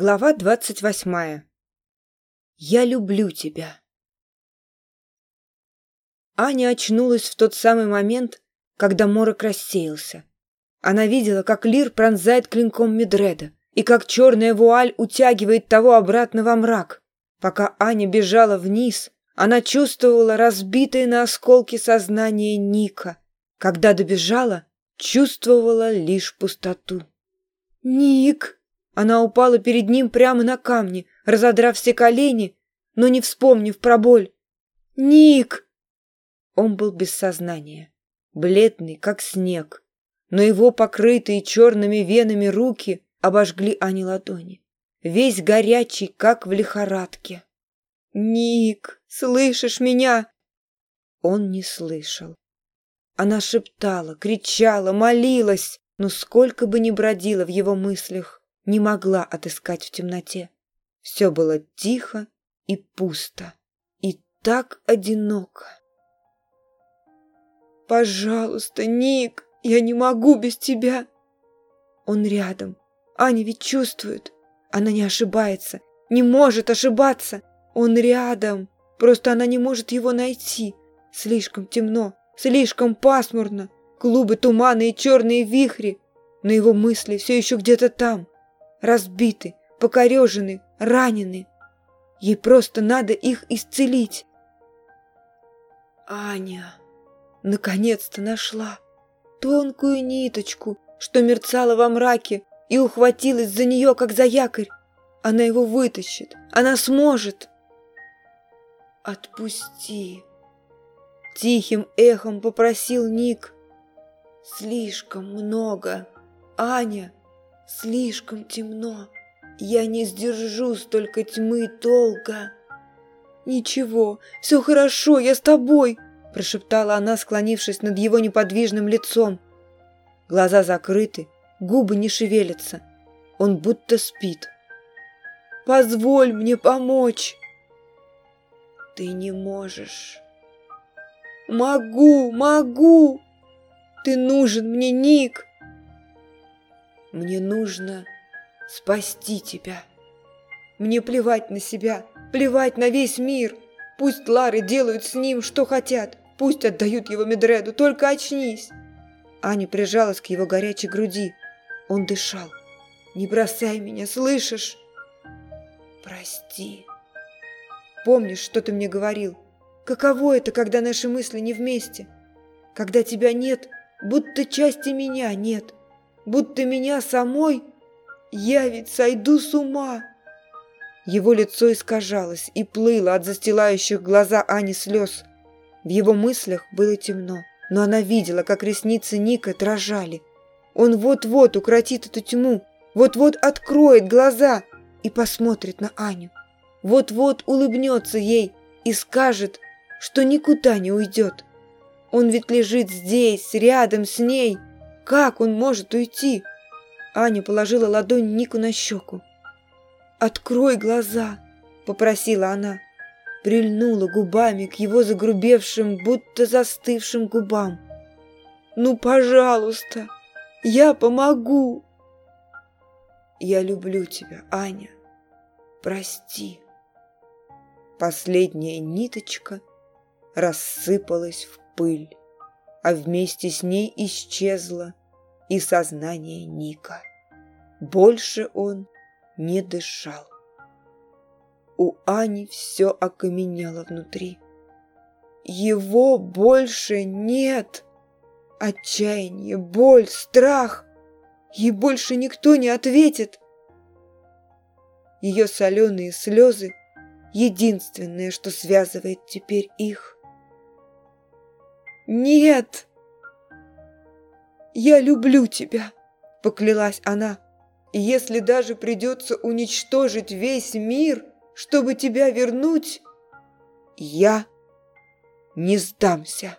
Глава двадцать восьмая. Я люблю тебя. Аня очнулась в тот самый момент, когда морок рассеялся. Она видела, как Лир пронзает клинком Медреда и как черная вуаль утягивает того обратно во мрак. Пока Аня бежала вниз, она чувствовала разбитые на осколки сознание Ника. Когда добежала, чувствовала лишь пустоту. «Ник!» Она упала перед ним прямо на камни, разодрав все колени, но не вспомнив про боль. «Ник!» Он был без сознания, бледный, как снег, но его покрытые черными венами руки обожгли Ани ладони, весь горячий, как в лихорадке. «Ник, слышишь меня?» Он не слышал. Она шептала, кричала, молилась, но сколько бы ни бродила в его мыслях, не могла отыскать в темноте. Все было тихо и пусто, и так одиноко. «Пожалуйста, Ник, я не могу без тебя!» Он рядом. Аня ведь чувствует. Она не ошибается, не может ошибаться. Он рядом. Просто она не может его найти. Слишком темно, слишком пасмурно. Клубы туманы и черные вихри. Но его мысли все еще где-то там разбиты, покорежены, ранены. Ей просто надо их исцелить. Аня наконец-то нашла тонкую ниточку, что мерцала во мраке, и ухватилась за нее, как за якорь. Она его вытащит, она сможет. «Отпусти!» Тихим эхом попросил Ник. «Слишком много, Аня!» Слишком темно. Я не сдержу столько тьмы долго. Ничего, все хорошо, я с тобой, прошептала она, склонившись над его неподвижным лицом. Глаза закрыты, губы не шевелятся. Он будто спит. Позволь мне помочь. Ты не можешь. Могу, могу. Ты нужен мне, Ник. Мне нужно спасти тебя. Мне плевать на себя, плевать на весь мир. Пусть Лары делают с ним, что хотят. Пусть отдают его Медреду, только очнись. Аня прижалась к его горячей груди. Он дышал. «Не бросай меня, слышишь?» «Прости». «Помнишь, что ты мне говорил? Каково это, когда наши мысли не вместе? Когда тебя нет, будто части меня нет будто меня самой я ведь сойду с ума!» Его лицо искажалось и плыло от застилающих глаза Ани слез. В его мыслях было темно, но она видела, как ресницы Ника дрожали. Он вот-вот укротит эту тьму, вот-вот откроет глаза и посмотрит на Аню. Вот-вот улыбнется ей и скажет, что никуда не уйдет. Он ведь лежит здесь, рядом с ней – как он может уйти? Аня положила ладонь Нику на щеку. «Открой глаза!» — попросила она. Прильнула губами к его загрубевшим, будто застывшим губам. «Ну, пожалуйста, я помогу!» «Я люблю тебя, Аня. Прости!» Последняя ниточка рассыпалась в пыль, а вместе с ней исчезла и сознание Ника. Больше он не дышал. У Ани все окаменело внутри. Его больше нет. Отчаяние, боль, страх. Ей больше никто не ответит. Ее соленые слезы — единственное, что связывает теперь их. «Нет!» Я люблю тебя!» – поклялась она. «И если даже придется уничтожить весь мир, чтобы тебя вернуть, я не сдамся!»